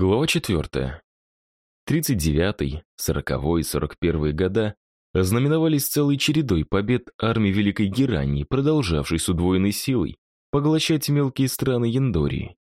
Глава 4. 39-й, 40-й и 41-й года ознаменовались целой чередой побед армии Великой Герании, продолжавшей с удвоенной силой поглощать мелкие страны Яндории.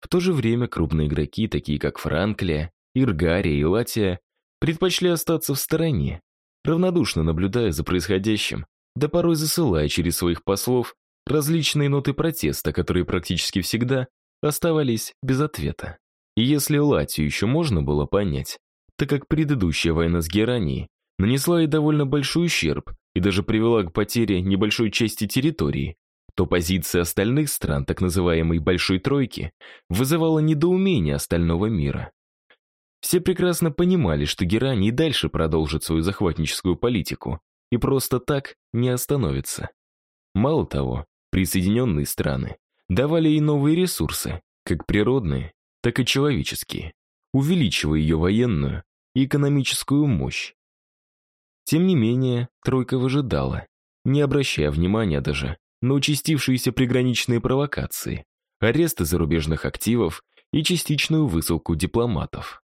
В то же время крупные игроки, такие как Франклия, Иргария и Латия, предпочли остаться в стороне, равнодушно наблюдая за происходящим, да порой засылая через своих послов различные ноты протеста, которые практически всегда оставались без ответа. И если Латию еще можно было понять, так как предыдущая война с Геранией нанесла ей довольно большой ущерб и даже привела к потере небольшой части территории, то позиция остальных стран, так называемой «большой тройки», вызывала недоумение остального мира. Все прекрасно понимали, что Герани и дальше продолжит свою захватническую политику и просто так не остановится. Мало того, присоединенные страны давали ей новые ресурсы, как природные, так и человеческие, увеличивая ее военную и экономическую мощь. Тем не менее, тройка выжидала, не обращая внимания даже на участившиеся приграничные провокации, аресты зарубежных активов и частичную высылку дипломатов.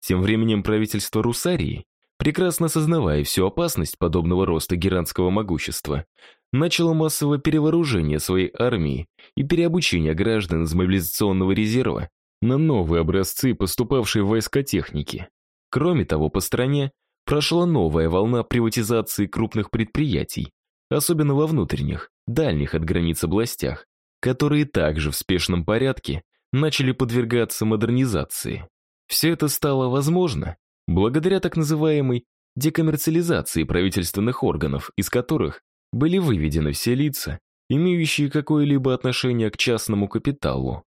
Тем временем правительство Русарии, прекрасно осознавая всю опасность подобного роста геранского могущества, начало массовое перевооружение своей армии и переобучение граждан из мобилизационного резерва на новые образцы поступавшей в войска техники. Кроме того, по стране прошла новая волна приватизации крупных предприятий, особенно во внутренних, дальних от границ областях, которые также в спешном порядке начали подвергаться модернизации. Все это стало возможно благодаря так называемой декоммерциализации правительственных органов, из которых были выведены все лица, имеющие какое-либо отношение к частному капиталу.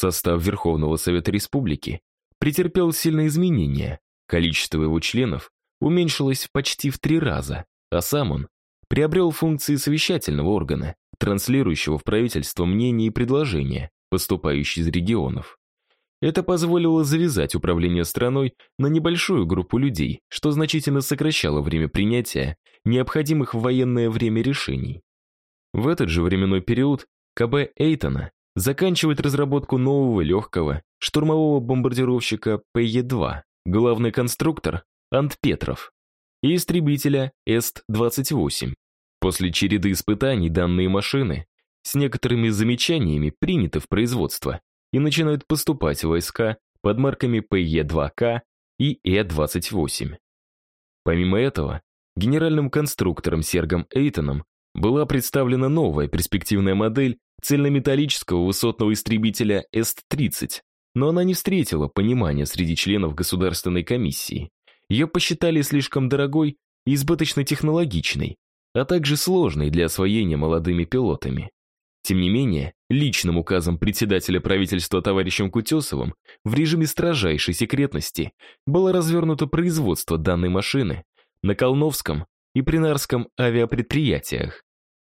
Состав Верховного Совета Республики претерпел сильные изменения, количество его членов уменьшилось почти в три раза, а сам он приобрел функции совещательного органа, транслирующего в правительство мнения и предложения, поступающие из регионов. Это позволило завязать управление страной на небольшую группу людей, что значительно сокращало время принятия необходимых в военное время решений. В этот же временной период КБ Эйтона заканчивает разработку нового легкого штурмового бомбардировщика ПЕ-2, главный конструктор Ант Петров, и истребителя Эст-28. После череды испытаний данные машины с некоторыми замечаниями приняты в производство и начинают поступать войска под марками ПЕ-2К и Э-28. Помимо этого, генеральным конструктором Сергом Эйтоном была представлена новая перспективная модель цельнометаллического высотного истребителя С-30, но она не встретила понимания среди членов Государственной комиссии. Ее посчитали слишком дорогой и избыточно технологичной, а также сложной для освоения молодыми пилотами. Тем не менее, личным указом председателя правительства товарищем Кутесовым в режиме строжайшей секретности было развернуто производство данной машины на Колновском и Принарском авиапредприятиях.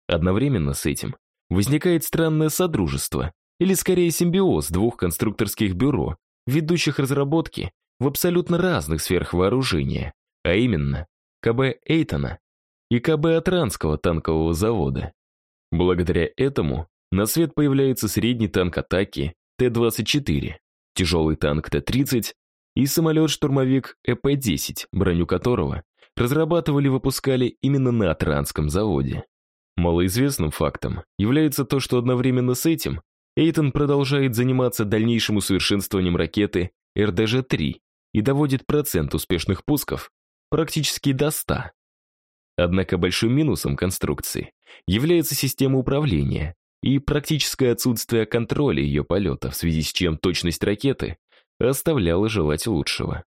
Одновременно с этим возникает странное содружество, или скорее симбиоз двух конструкторских бюро, ведущих разработки в абсолютно разных сферах вооружения, а именно КБ Эйтона и КБ Атранского танкового завода. Благодаря этому на свет появляется средний танк атаки Т-24, тяжелый танк Т-30 и самолет-штурмовик ЭП-10, броню которого разрабатывали и выпускали именно на Атранском заводе. Малоизвестным фактом является то, что одновременно с этим Эйтон продолжает заниматься дальнейшим усовершенствованием ракеты РДЖ-3 и доводит процент успешных пусков практически до 100. Однако большим минусом конструкции является система управления и практическое отсутствие контроля ее полета, в связи с чем точность ракеты оставляла желать лучшего.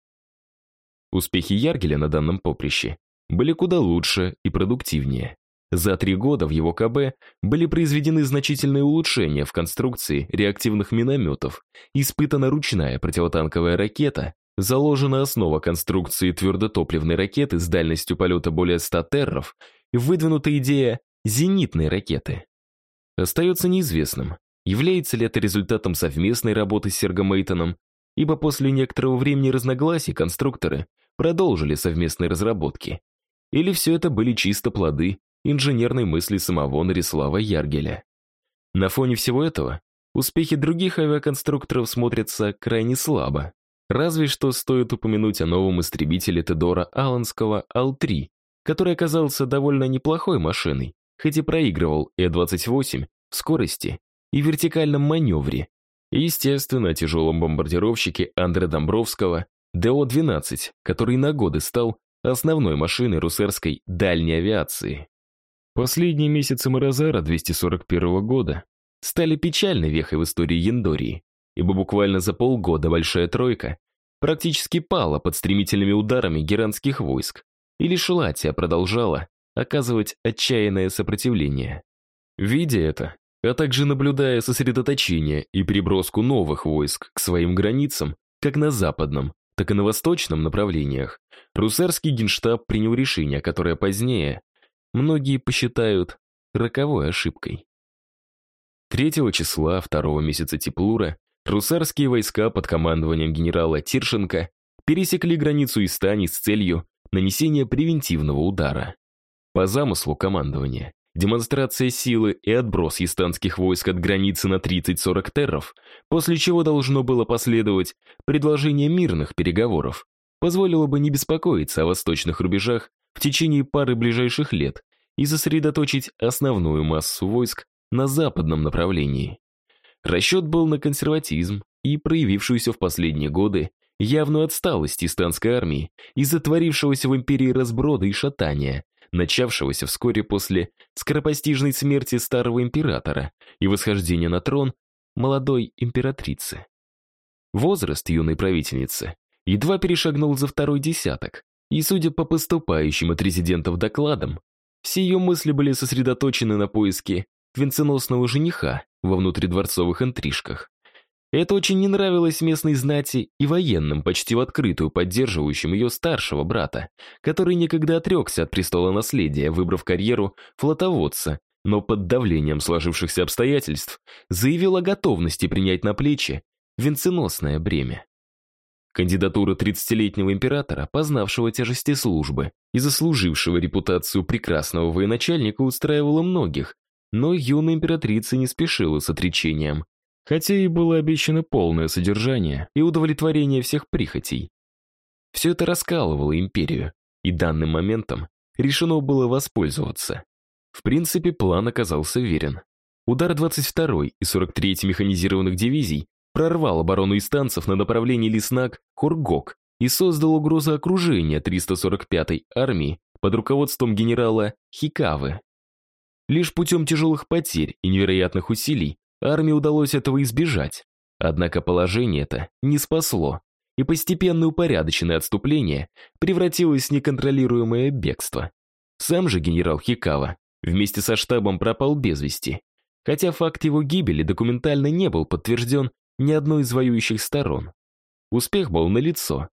Успехи Яргеля на данном поприще были куда лучше и продуктивнее. За три года в его КБ были произведены значительные улучшения в конструкции реактивных минометов, испытана ручная противотанковая ракета, заложена основа конструкции твердотопливной ракеты с дальностью полета более 100 терров и выдвинута идея зенитной ракеты. Остается неизвестным, является ли это результатом совместной работы с Сергом Эйтоном, ибо после некоторого времени разногласий конструкторы продолжили совместные разработки. Или все это были чисто плоды инженерной мысли самого Нарислава Яргеля. На фоне всего этого успехи других авиаконструкторов смотрятся крайне слабо. Разве что стоит упомянуть о новом истребителе Тедора Алланского Ал-3, который оказался довольно неплохой машиной, хоть и проигрывал Э-28 в скорости и вертикальном маневре. И, естественно, о тяжелом бомбардировщике Андре Домбровского ДО-12, который на годы стал основной машиной русерской дальней авиации. Последние месяцы Морозара 241 года стали печальной вехой в истории Яндории, ибо буквально за полгода Большая Тройка практически пала под стремительными ударами геранских войск, и лишь Латия продолжала оказывать отчаянное сопротивление. Видя это, а также наблюдая сосредоточение и переброску новых войск к своим границам, как на западном, так и на восточном направлениях, русарский генштаб принял решение, которое позднее многие посчитают роковой ошибкой. 3 числа второго месяца Теплура русарские войска под командованием генерала Тиршенко пересекли границу Истани с целью нанесения превентивного удара. По замыслу командования, демонстрация силы и отброс ястанских войск от границы на 30-40 терров, после чего должно было последовать предложение мирных переговоров, позволило бы не беспокоиться о восточных рубежах в течение пары ближайших лет и сосредоточить основную массу войск на западном направлении. Расчет был на консерватизм и проявившуюся в последние годы явную отсталость истанской армии из-за творившегося в империи разброда и шатания, начавшегося вскоре после скоропостижной смерти старого императора и восхождения на трон молодой императрицы. Возраст юной правительницы едва перешагнул за второй десяток, и, судя по поступающим от резидентов докладам, все ее мысли были сосредоточены на поиске венценосного жениха во внутридворцовых интрижках. Это очень не нравилось местной знати и военным, почти в открытую поддерживающим ее старшего брата, который никогда отрекся от престола наследия, выбрав карьеру флотоводца, но под давлением сложившихся обстоятельств заявил о готовности принять на плечи венценосное бремя. Кандидатура 30-летнего императора, познавшего тяжести службы и заслужившего репутацию прекрасного военачальника, устраивала многих, но юная императрица не спешила с отречением, хотя и было обещано полное содержание и удовлетворение всех прихотей. Все это раскалывало империю, и данным моментом решено было воспользоваться. В принципе, план оказался верен. Удар 22-й и 43-й механизированных дивизий прорвал оборону истанцев на направлении Леснак-Хургок и создал угрозу окружения 345-й армии под руководством генерала Хикавы. Лишь путем тяжелых потерь и невероятных усилий армии удалось этого избежать. Однако положение это не спасло, и постепенное упорядоченное отступление превратилось в неконтролируемое бегство. Сам же генерал Хикава вместе со штабом пропал без вести, хотя факт его гибели документально не был подтвержден ни одной из воюющих сторон. Успех был налицо.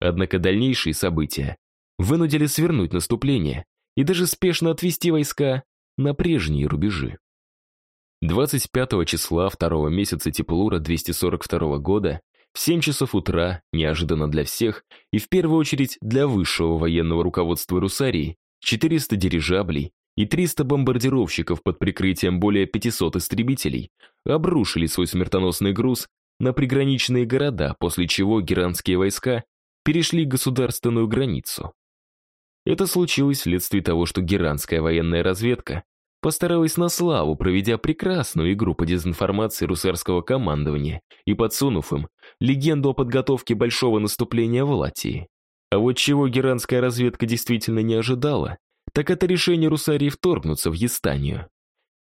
Однако дальнейшие события вынудили свернуть наступление и даже спешно отвести войска на прежние рубежи. 25 числа второго месяца Теплура 242 года в 7 часов утра, неожиданно для всех и в первую очередь для высшего военного руководства Русарии, 400 дирижаблей и 300 бомбардировщиков под прикрытием более 500 истребителей обрушили свой смертоносный груз на приграничные города, после чего геранские войска перешли государственную границу. Это случилось вследствие того, что геранская военная разведка постаралась на славу, проведя прекрасную игру по дезинформации русарского командования и подсунув им легенду о подготовке большого наступления в Латии. А вот чего геранская разведка действительно не ожидала, так это решение Русарии вторгнуться в Естанию.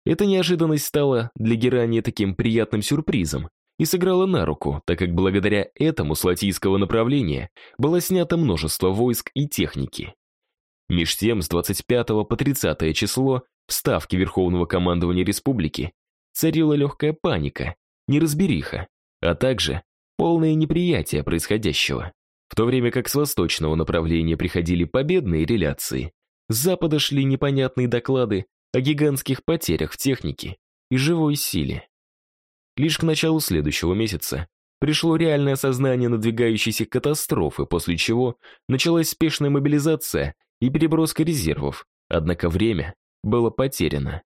Эта неожиданность стала для Герани таким приятным сюрпризом и сыграла на руку, так как благодаря этому с латийского направления было снято множество войск и техники. Меж тем, с 25 по 30 число в Ставке Верховного командования республики царила легкая паника, неразбериха, а также полное неприятие происходящего. В то время как с восточного направления приходили победные реляции, с запада шли непонятные доклады о гигантских потерях в технике и живой силе. Лишь к началу следующего месяца пришло реальное осознание надвигающейся катастрофы, после чего началась спешная мобилизация и переброска резервов, однако время было потеряно.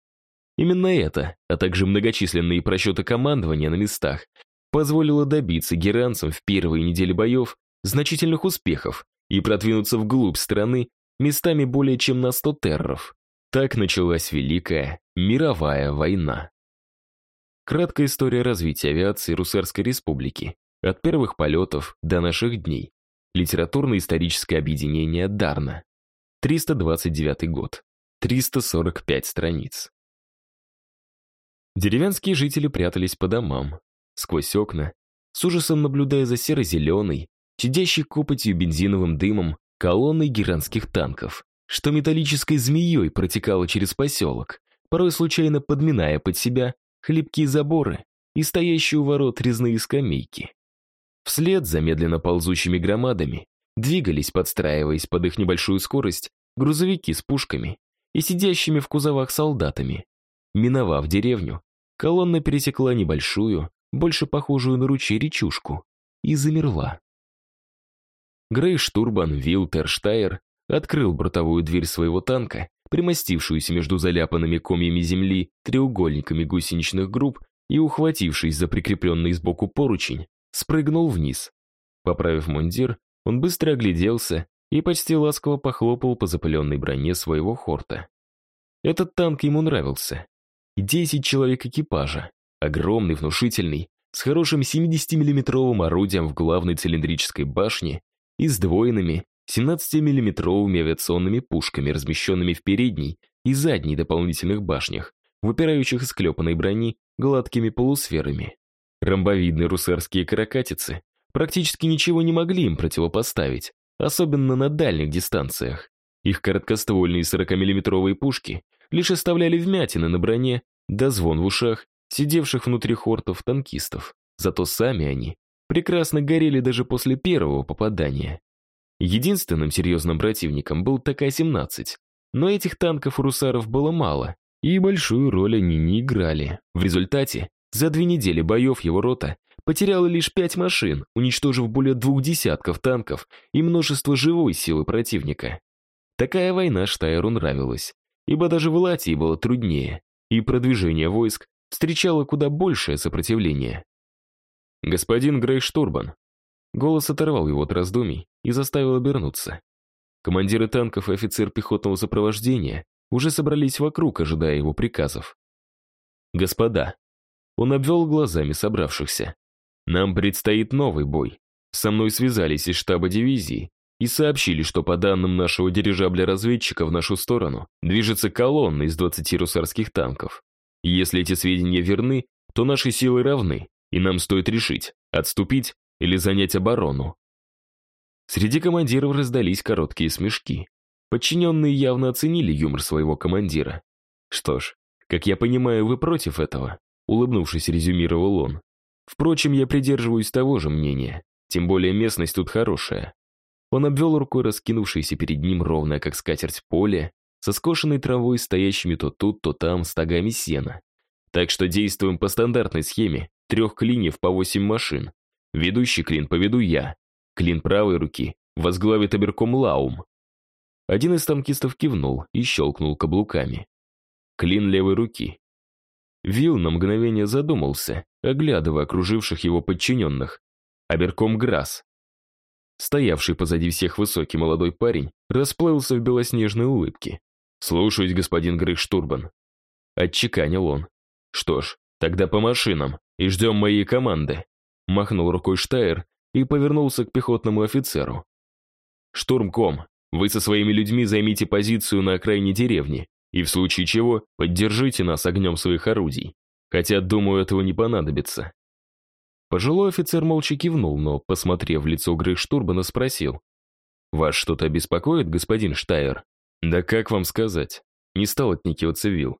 Именно это, а также многочисленные просчеты командования на местах, позволило добиться геранцам в первые недели боев значительных успехов и продвинуться вглубь страны местами более чем на 100 терров. Так началась Великая мировая война. Краткая история развития авиации Русарской республики. От первых полетов до наших дней. Литературно-историческое объединение Дарна. 329 год. 345 страниц. Деревенские жители прятались по домам, сквозь окна, с ужасом наблюдая за серо-зеленой, чадящей копотью бензиновым дымом колонной геранских танков, что металлической змеей протекала через поселок, порой случайно подминая под себя хлипкие заборы и стоящие у ворот резные скамейки. Вслед за медленно ползущими громадами двигались, подстраиваясь под их небольшую скорость, грузовики с пушками и сидящими в кузовах солдатами. Миновав деревню, колонна пересекла небольшую, больше похожую на ручей речушку, и замерла. Грей Штурбан Вилтерштайр открыл бортовую дверь своего танка, примостившуюся между заляпанными комьями земли треугольниками гусеничных групп и, ухватившись за прикрепленный сбоку поручень, спрыгнул вниз. Поправив мундир, он быстро огляделся и почти ласково похлопал по запыленной броне своего хорта. Этот танк ему нравился. Десять человек экипажа, огромный, внушительный, с хорошим 70-миллиметровым орудием в главной цилиндрической башне и сдвоенными 17-миллиметровыми авиационными пушками, размещенными в передней и задней дополнительных башнях, выпирающих из клепанной брони гладкими полусферами. Ромбовидные русарские каракатицы практически ничего не могли им противопоставить, особенно на дальних дистанциях. Их короткоствольные 40-миллиметровые пушки лишь оставляли вмятины на броне, да звон в ушах сидевших внутри хортов танкистов. Зато сами они прекрасно горели даже после первого попадания. Единственным серьезным противником был ТК-17, но этих танков у русаров было мало, и большую роль они не играли. В результате, за две недели боев его рота потеряла лишь пять машин, уничтожив более двух десятков танков и множество живой силы противника. Такая война Штайеру нравилась, ибо даже в Латии было труднее, и продвижение войск встречало куда большее сопротивление. «Господин Грейштурбан», Голос оторвал его от раздумий и заставил обернуться. Командиры танков и офицер пехотного сопровождения уже собрались вокруг, ожидая его приказов. «Господа», он обвел глазами собравшихся, «нам предстоит новый бой. Со мной связались из штаба дивизии и сообщили, что по данным нашего дирижабля-разведчика в нашу сторону движется колонна из 20 русарских танков. Если эти сведения верны, то наши силы равны, и нам стоит решить, отступить или занять оборону. Среди командиров раздались короткие смешки. Подчиненные явно оценили юмор своего командира. Что ж, как я понимаю, вы против этого, улыбнувшись, резюмировал он. Впрочем, я придерживаюсь того же мнения, тем более местность тут хорошая. Он обвел рукой раскинувшееся перед ним ровное, как скатерть, поле, со скошенной травой, стоящими то тут, то там, стогами сена. Так что действуем по стандартной схеме, трех клиньев по восемь машин, Ведущий клин поведу я. Клин правой руки возглавит оберком Лаум. Один из танкистов кивнул и щелкнул каблуками. Клин левой руки. Вил на мгновение задумался, оглядывая окруживших его подчиненных. Оберком Грасс. Стоявший позади всех высокий молодой парень расплылся в белоснежной улыбке. «Слушаюсь, господин Грейштурбан». Отчеканил он. «Что ж, тогда по машинам и ждем моей команды». Махнул рукой Штайр и повернулся к пехотному офицеру. «Штурмком, вы со своими людьми займите позицию на окраине деревни и в случае чего поддержите нас огнем своих орудий. Хотя, думаю, этого не понадобится». Пожилой офицер молча кивнул, но, посмотрев в лицо Грейштурбана, спросил. «Вас что-то беспокоит, господин Штайер?» «Да как вам сказать?» Не стал отникиваться Вилл.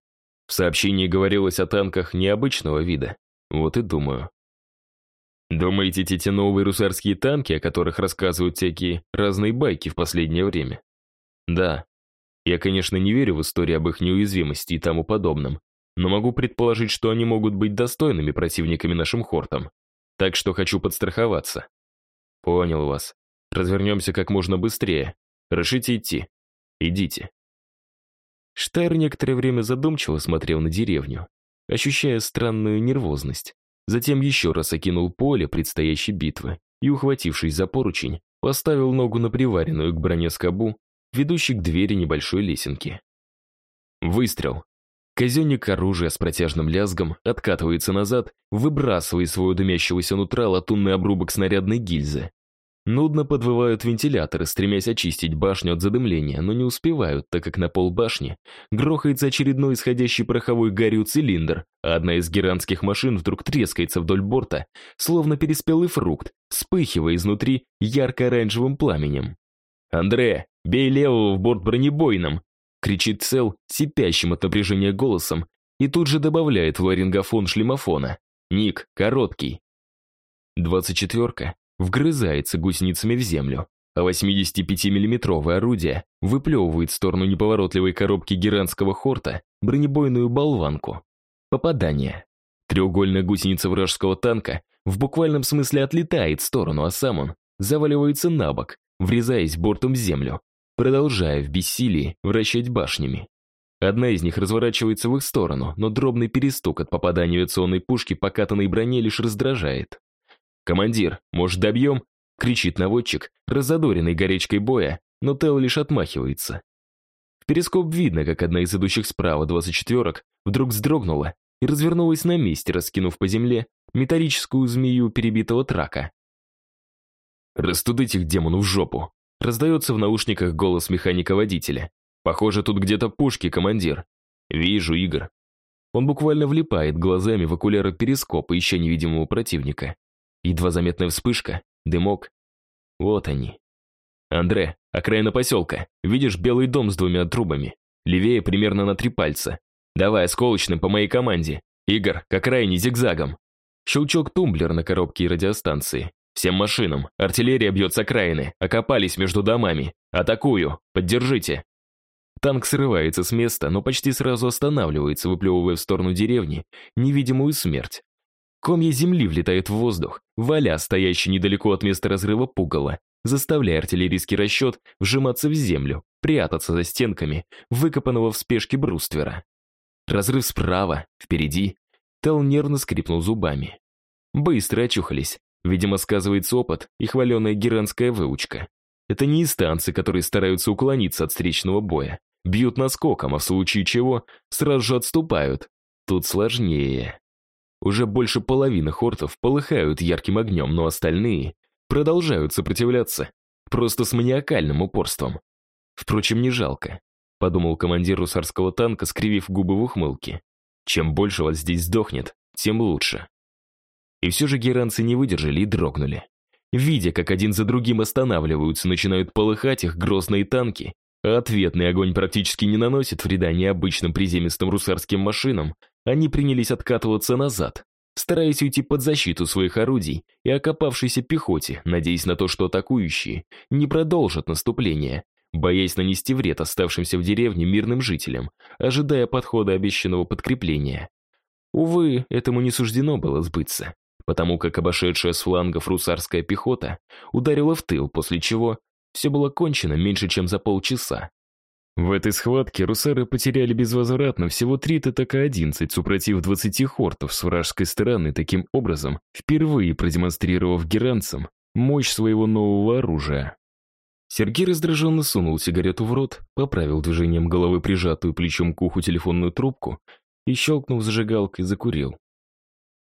В сообщении говорилось о танках необычного вида. Вот и думаю. Думаете, эти новые русарские танки, о которых рассказывают всякие разные байки в последнее время? Да. Я, конечно, не верю в истории об их неуязвимости и тому подобном, но могу предположить, что они могут быть достойными противниками нашим хортам. Так что хочу подстраховаться. Понял вас. Развернемся как можно быстрее. Решите идти. Идите. Штайр некоторое время задумчиво смотрел на деревню, ощущая странную нервозность. Затем еще раз окинул поле предстоящей битвы и, ухватившись за поручень, поставил ногу на приваренную к броне скобу, ведущей к двери небольшой лесенки. Выстрел. Казенник оружия с протяжным лязгом откатывается назад, выбрасывая своего дымящегося нутра латунный обрубок снарядной гильзы. Нудно подвывают вентиляторы, стремясь очистить башню от задымления, но не успевают, так как на пол башни грохается очередной исходящий пороховой гарью цилиндр, а одна из геранских машин вдруг трескается вдоль борта, словно переспелый фрукт, вспыхивая изнутри ярко-оранжевым пламенем. «Андре, бей левого в борт бронебойным!» кричит Цел сипящим от напряжения голосом и тут же добавляет в ларингофон шлемофона. «Ник, короткий». Двадцать четверка вгрызается гусеницами в землю, а 85-миллиметровое орудие выплевывает в сторону неповоротливой коробки геранского хорта бронебойную болванку. Попадание. Треугольная гусеница вражеского танка в буквальном смысле отлетает в сторону, а сам он заваливается на бок, врезаясь бортом в землю, продолжая в бессилии вращать башнями. Одна из них разворачивается в их сторону, но дробный перестук от попадания авиационной пушки по катанной броне лишь раздражает. «Командир, может, добьем?» — кричит наводчик, разодоренный горечкой боя, но Тел лишь отмахивается. В перископ видно, как одна из идущих справа двадцать четверок вдруг вздрогнула и развернулась на месте, раскинув по земле металлическую змею перебитого трака. «Растудыть их демону в жопу!» Раздается в наушниках голос механика-водителя. «Похоже, тут где-то пушки, командир». «Вижу, Игорь». Он буквально влипает глазами в окуляры перископа, ища невидимого противника. Едва заметная вспышка, дымок. Вот они. Андре, окраина поселка. Видишь белый дом с двумя трубами? Левее примерно на три пальца. Давай осколочным по моей команде. Игорь, к окраине зигзагом. Щелчок тумблер на коробке радиостанции. Всем машинам. Артиллерия бьет с окраины. Окопались между домами. Атакую. Поддержите. Танк срывается с места, но почти сразу останавливается, выплевывая в сторону деревни невидимую смерть. Комья земли влетают в воздух, валя стоящий недалеко от места разрыва пугало, заставляя артиллерийский расчет вжиматься в землю, прятаться за стенками выкопанного в спешке бруствера. Разрыв справа, впереди. Тел нервно скрипнул зубами. Быстро очухались. Видимо, сказывается опыт и хваленая геранская выучка. Это не инстанции, которые стараются уклониться от встречного боя. Бьют наскоком, а в случае чего сразу же отступают. Тут сложнее. Уже больше половины хортов полыхают ярким огнем, но остальные продолжают сопротивляться, просто с маниакальным упорством. Впрочем, не жалко, подумал командир русарского танка, скривив губы в ухмылке. Чем больше вас здесь сдохнет, тем лучше. И все же геранцы не выдержали и дрогнули. Видя, как один за другим останавливаются, начинают полыхать их грозные танки, а ответный огонь практически не наносит вреда необычным приземистым русарским машинам, они принялись откатываться назад, стараясь уйти под защиту своих орудий и окопавшейся пехоте, надеясь на то, что атакующие не продолжат наступление, боясь нанести вред оставшимся в деревне мирным жителям, ожидая подхода обещанного подкрепления. Увы, этому не суждено было сбыться, потому как обошедшая с флангов русарская пехота ударила в тыл, после чего все было кончено меньше, чем за полчаса. В этой схватке русары потеряли безвозвратно всего три ТТК-11, супротив 20 хортов с вражеской стороны, таким образом, впервые продемонстрировав геранцам мощь своего нового оружия. Сергей раздраженно сунул сигарету в рот, поправил движением головы прижатую плечом к уху телефонную трубку и, щелкнув зажигалкой, закурил.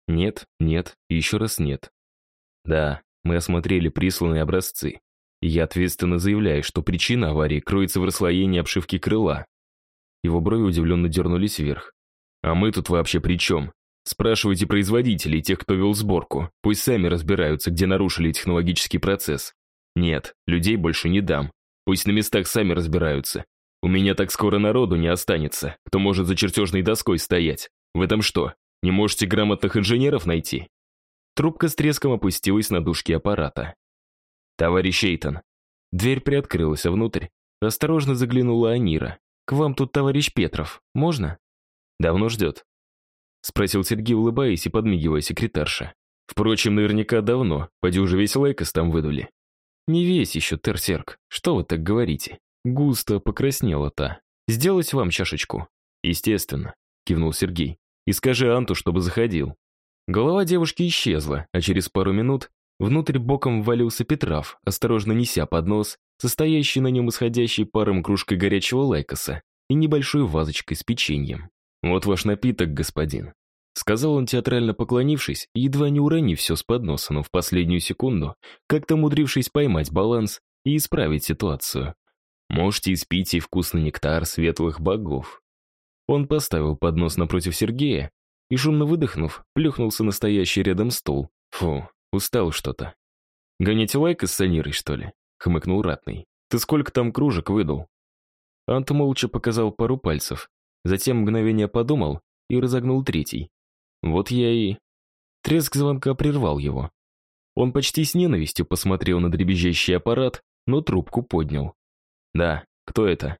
Нет, нет и еще раз нет. Да, мы осмотрели присланные образцы. Я ответственно заявляю, что причина аварии кроется в расслоении обшивки крыла. Его брови удивленно дернулись вверх. А мы тут вообще при чем? Спрашивайте производителей, тех, кто вел сборку. Пусть сами разбираются, где нарушили технологический процесс. Нет, людей больше не дам. Пусть на местах сами разбираются. У меня так скоро народу не останется, кто может за чертежной доской стоять. В этом что, не можете грамотных инженеров найти? Трубка с треском опустилась на дужки аппарата. «Товарищ Эйтон». Дверь приоткрылась, внутрь осторожно заглянула Анира. «К вам тут товарищ Петров. Можно?» «Давно ждет?» Спросил Сергей, улыбаясь и подмигивая секретарша. «Впрочем, наверняка давно. Поди уже весь лайкос там выдули». «Не весь еще, Терсерк. Что вы так говорите?» Густо покраснела та. Сделать вам чашечку?» «Естественно», — кивнул Сергей. «И скажи Анту, чтобы заходил». Голова девушки исчезла, а через пару минут внутрь боком ввалился Петрав, осторожно неся поднос, состоящий на нем исходящей паром кружкой горячего лайкоса и небольшой вазочкой с печеньем. «Вот ваш напиток, господин», — сказал он, театрально поклонившись и едва не уронив все с подноса, но в последнюю секунду, как-то умудрившись поймать баланс и исправить ситуацию. «Можете испить и вкусный нектар светлых богов». Он поставил поднос напротив Сергея и, шумно выдохнув, плюхнулся на стоящий рядом стул. Фу, устал что-то. «Гонять лайк с санирой, что ли?» — хмыкнул Ратный. «Ты сколько там кружек выдал?» Ант молча показал пару пальцев, затем мгновение подумал и разогнул третий. Вот я и... Треск звонка прервал его. Он почти с ненавистью посмотрел на дребезжащий аппарат, но трубку поднял. «Да, кто это?»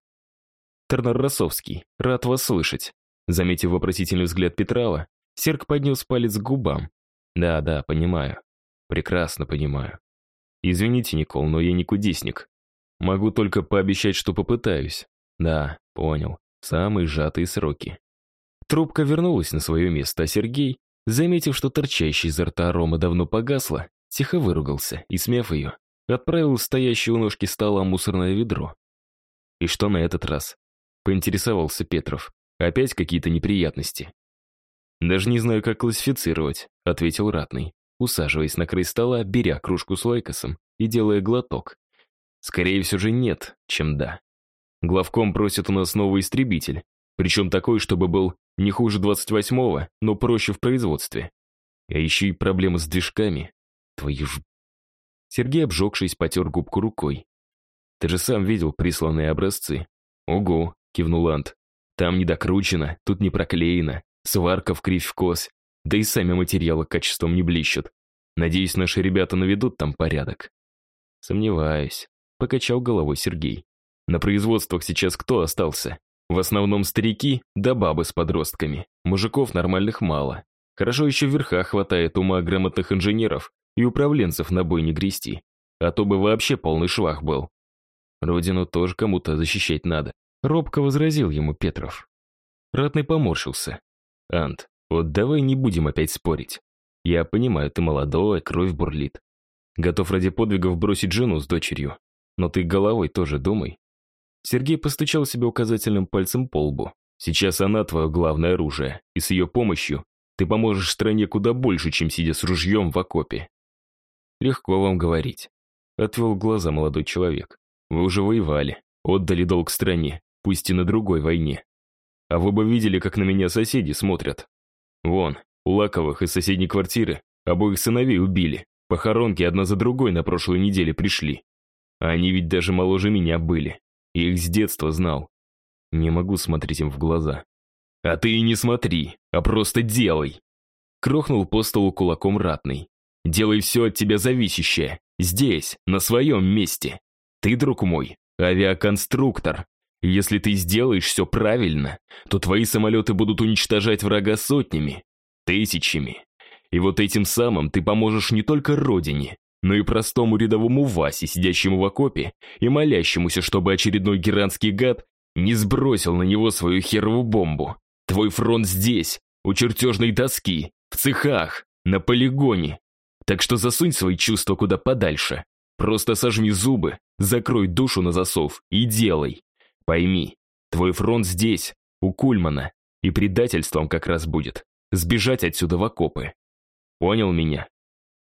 «Тернер Росовский, рад вас слышать». Заметив вопросительный взгляд Петрава, Серк поднес палец к губам. «Да, да, понимаю. Прекрасно понимаю. Извините, Никол, но я не кудесник. Могу только пообещать, что попытаюсь. Да, понял. Самые сжатые сроки». Трубка вернулась на свое место, а Сергей, заметив, что торчащий изо рта арома давно погасла, тихо выругался и, смяв ее, отправил стоящее у ножки стола мусорное ведро. «И что на этот раз?» — поинтересовался Петров. Опять какие-то неприятности. Даже не знаю, как классифицировать, ответил ратный, усаживаясь на край стола, беря кружку с лайкосом и делая глоток. Скорее всего же нет, чем да. Главком просит у нас новый истребитель, причем такой, чтобы был не хуже 28-го, но проще в производстве. А еще и проблемы с движками. Твою ж... Сергей, обжегшись, потер губку рукой. Ты же сам видел присланные образцы. Ого, кивнул Ант. Там не докручено, тут не проклеено, сварка в кривь в кос, да и сами материалы качеством не блещут. Надеюсь, наши ребята наведут там порядок. Сомневаюсь, покачал головой Сергей. На производствах сейчас кто остался? В основном старики да бабы с подростками. Мужиков нормальных мало. Хорошо еще в верхах хватает ума грамотных инженеров и управленцев на бой не грести. А то бы вообще полный швах был. Родину тоже кому-то защищать надо. Робко возразил ему Петров. Ратный поморщился. «Ант, вот давай не будем опять спорить. Я понимаю, ты молодой, кровь бурлит. Готов ради подвигов бросить жену с дочерью. Но ты головой тоже думай». Сергей постучал себе указательным пальцем по лбу. «Сейчас она твое главное оружие, и с ее помощью ты поможешь стране куда больше, чем сидя с ружьем в окопе». «Легко вам говорить», — отвел глаза молодой человек. «Вы уже воевали, отдали долг стране, пусть и на другой войне. А вы бы видели, как на меня соседи смотрят. Вон, у Лаковых из соседней квартиры обоих сыновей убили. Похоронки одна за другой на прошлой неделе пришли. А они ведь даже моложе меня были. И их с детства знал. Не могу смотреть им в глаза. А ты и не смотри, а просто делай. Крохнул по столу кулаком ратный. Делай все от тебя зависящее. Здесь, на своем месте. Ты, друг мой, авиаконструктор, если ты сделаешь все правильно, то твои самолеты будут уничтожать врага сотнями, тысячами. И вот этим самым ты поможешь не только родине, но и простому рядовому Васе, сидящему в окопе и молящемуся, чтобы очередной геранский гад не сбросил на него свою херовую бомбу. Твой фронт здесь, у чертежной доски, в цехах, на полигоне. Так что засунь свои чувства куда подальше. Просто сожми зубы, закрой душу на засов и делай. Пойми, твой фронт здесь, у Кульмана, и предательством как раз будет сбежать отсюда в окопы. Понял меня?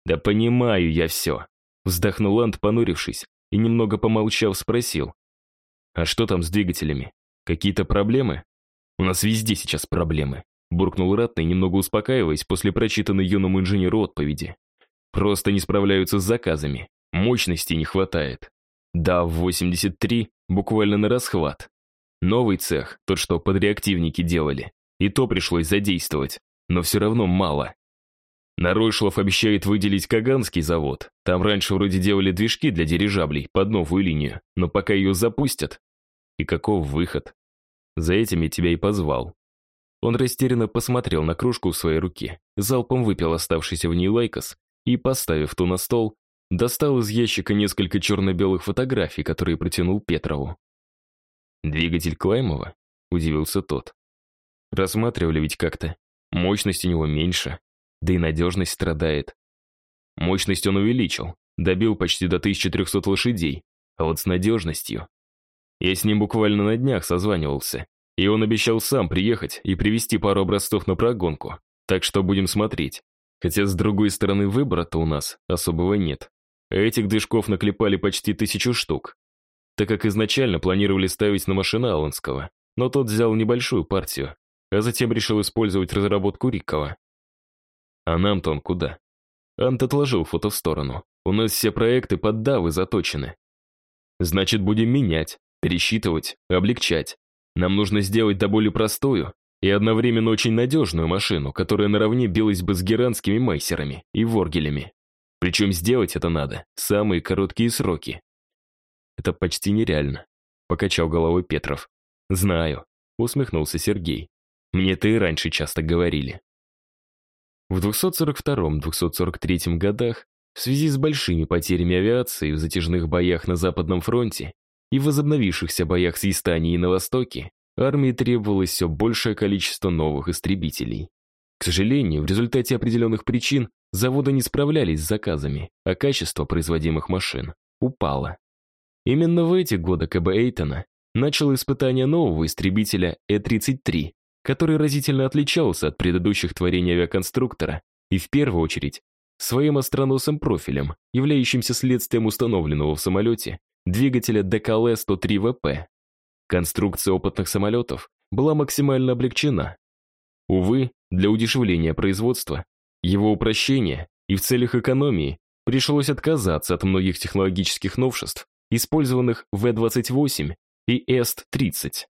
Да понимаю я все. Вздохнул Ант, понурившись, и немного помолчав спросил. А что там с двигателями? Какие-то проблемы? У нас везде сейчас проблемы. Буркнул Ратный, немного успокаиваясь после прочитанной юному инженеру отповеди. Просто не справляются с заказами. Мощности не хватает. Да, в 83 буквально на расхват. Новый цех, тот, что подреактивники делали, и то пришлось задействовать, но все равно мало. Наройшлов обещает выделить Каганский завод. Там раньше вроде делали движки для дирижаблей под новую линию, но пока ее запустят. И каков выход? За этим я тебя и позвал. Он растерянно посмотрел на кружку в своей руке, залпом выпил оставшийся в ней лайкос и, поставив ту на стол, Достал из ящика несколько черно-белых фотографий, которые протянул Петрову. «Двигатель Клаймова?» — удивился тот. «Рассматривали ведь как-то. Мощность у него меньше, да и надежность страдает. Мощность он увеличил, добил почти до 1300 лошадей, а вот с надежностью... Я с ним буквально на днях созванивался, и он обещал сам приехать и привезти пару образцов на прогонку, так что будем смотреть. Хотя, с другой стороны, выбора-то у нас особого нет. Этих движков наклепали почти тысячу штук, так как изначально планировали ставить на машины Аланского, но тот взял небольшую партию, а затем решил использовать разработку Рикова. А нам-то он куда? Ант отложил фото в сторону. У нас все проекты под давы заточены. Значит, будем менять, пересчитывать, облегчать. Нам нужно сделать до более простую и одновременно очень надежную машину, которая наравне билась бы с геранскими майсерами и воргелями. Причем сделать это надо самые короткие сроки. Это почти нереально, покачал головой Петров. Знаю, усмехнулся Сергей. Мне это и раньше часто говорили. В 242-243 годах в связи с большими потерями авиации в затяжных боях на Западном фронте и в возобновившихся боях с Истанией на Востоке армии требовалось все большее количество новых истребителей. К сожалению, в результате определенных причин заводы не справлялись с заказами, а качество производимых машин упало. Именно в эти годы КБ Эйтона начал испытание нового истребителя Э-33, который разительно отличался от предыдущих творений авиаконструктора и в первую очередь своим остроносым профилем, являющимся следствием установленного в самолете двигателя ДКЛ-103ВП. Конструкция опытных самолетов была максимально облегчена. Увы, для удешевления производства, его упрощения и в целях экономии пришлось отказаться от многих технологических новшеств, использованных в В-28 и Эст-30.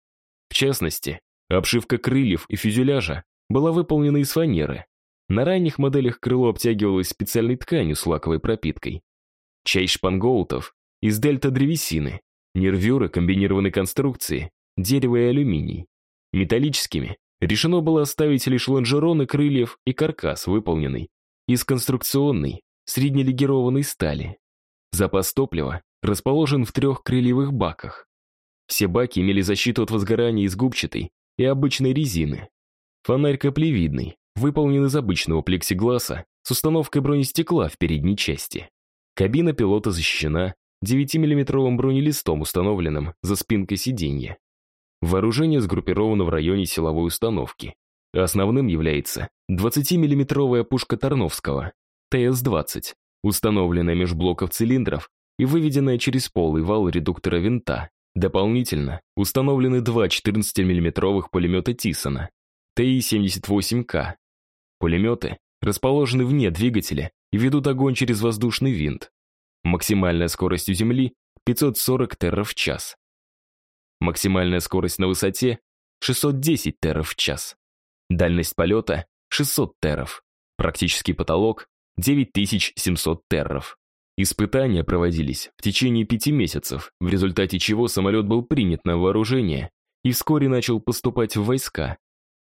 В частности, обшивка крыльев и фюзеляжа была выполнена из фанеры. На ранних моделях крыло обтягивалось специальной тканью с лаковой пропиткой. Часть шпангоутов из дельта-древесины, нервюры комбинированной конструкции, дерево и алюминий. Металлическими решено было оставить лишь лонжероны крыльев и каркас, выполненный из конструкционной, среднелегированной стали. Запас топлива расположен в трех крыльевых баках. Все баки имели защиту от возгорания из губчатой и обычной резины. Фонарь каплевидный, выполнен из обычного плексигласа с установкой бронестекла в передней части. Кабина пилота защищена 9-миллиметровым бронелистом, установленным за спинкой сиденья. Вооружение сгруппировано в районе силовой установки. Основным является 20-миллиметровая пушка Тарновского, ТС-20, установленная меж блоков цилиндров и выведенная через полый вал редуктора винта. Дополнительно установлены два 14-мм пулемета Тисона, ТИ-78К. Пулеметы расположены вне двигателя и ведут огонь через воздушный винт. Максимальная скорость у Земли 540 терров в час. Максимальная скорость на высоте 610 терров в час. Дальность полета 600 терров. Практический потолок 9700 терров. Испытания проводились в течение пяти месяцев, в результате чего самолет был принят на вооружение и вскоре начал поступать в войска.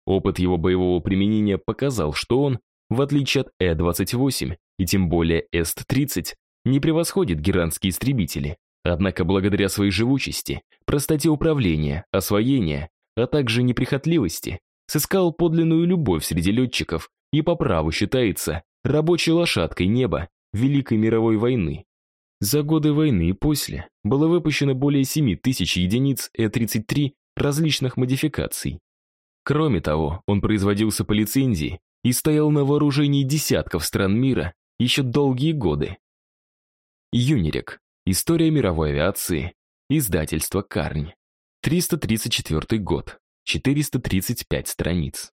Опыт его боевого применения показал, что он, в отличие от Э-28 и тем более Эст-30, не превосходит геранские истребители. Однако благодаря своей живучести, простоте управления, освоения, а также неприхотливости, сыскал подлинную любовь среди летчиков и по праву считается рабочей лошадкой неба Великой мировой войны. За годы войны и после было выпущено более 7 тысяч единиц Э-33 различных модификаций. Кроме того, он производился по лицензии и стоял на вооружении десятков стран мира еще долгие годы. Юнирек. История мировой авиации. Издательство Карнь. 334 год. 435 страниц.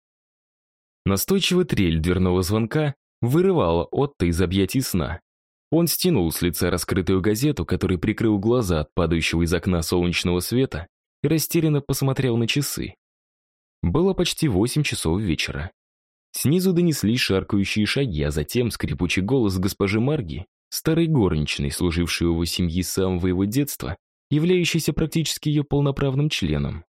Настойчивый трель дверного звонка вырывала Отто из объятий сна. Он стянул с лица раскрытую газету, который прикрыл глаза от падающего из окна солнечного света и растерянно посмотрел на часы. Было почти восемь часов вечера. Снизу донеслись шаркающие шаги, а затем скрипучий голос госпожи Марги, старой горничной, служившей его семьи с самого его детства, являющейся практически ее полноправным членом.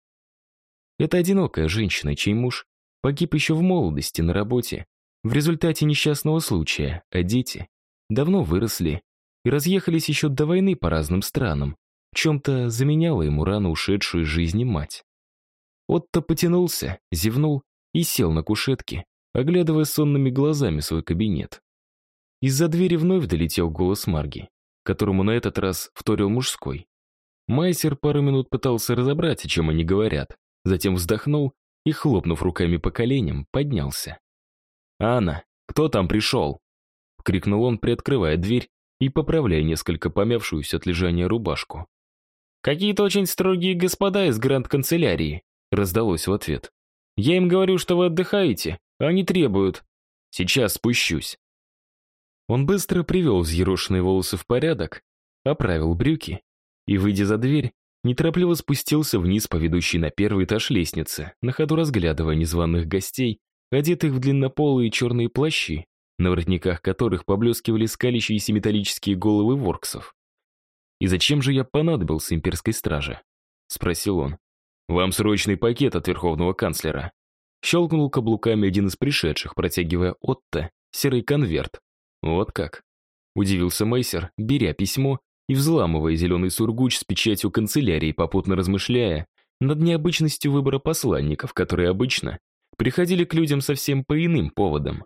Это одинокая женщина, чей муж погиб еще в молодости на работе, в результате несчастного случая, а дети давно выросли и разъехались еще до войны по разным странам, чем-то заменяла ему рано ушедшую из жизни мать. Отто потянулся, зевнул и сел на кушетке, оглядывая сонными глазами свой кабинет. Из-за двери вновь долетел голос Марги, которому на этот раз вторил мужской. Майсер пару минут пытался разобрать, о чем они говорят, затем вздохнул и, хлопнув руками по коленям, поднялся. «Анна, кто там пришел?» — крикнул он, приоткрывая дверь и поправляя несколько помявшуюся от лежания рубашку. «Какие-то очень строгие господа из гранд-канцелярии», — раздалось в ответ. «Я им говорю, что вы отдыхаете, а они требуют. Сейчас спущусь». Он быстро привел взъерошенные волосы в порядок, оправил брюки и, выйдя за дверь, неторопливо спустился вниз по ведущей на первый этаж лестницы, на ходу разглядывая незваных гостей, одетых в длиннополые черные плащи, на воротниках которых поблескивали скалящиеся металлические головы ворксов. «И зачем же я понадобился имперской страже?» — спросил он. «Вам срочный пакет от верховного канцлера». Щелкнул каблуками один из пришедших, протягивая Отто серый конверт. «Вот как?» — удивился Мейсер, беря письмо и взламывая зеленый сургуч с печатью канцелярии, попутно размышляя над необычностью выбора посланников, которые обычно приходили к людям совсем по иным поводам.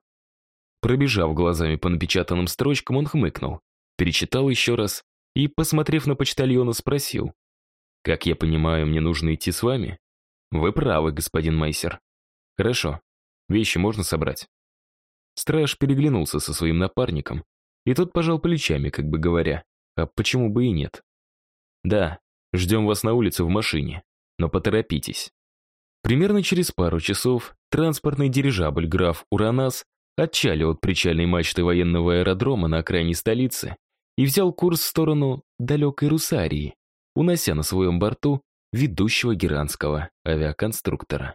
Пробежав глазами по напечатанным строчкам, он хмыкнул, перечитал еще раз и, посмотрев на почтальона, спросил. «Как я понимаю, мне нужно идти с вами?» «Вы правы, господин Мейсер». «Хорошо. Вещи можно собрать?» Страж переглянулся со своим напарником, и тот пожал плечами, как бы говоря, а почему бы и нет? Да, ждем вас на улице в машине, но поторопитесь. Примерно через пару часов транспортный дирижабль «Граф Уранас» отчалил от причальной мачты военного аэродрома на окраине столицы и взял курс в сторону далекой Русарии, унося на своем борту ведущего геранского авиаконструктора.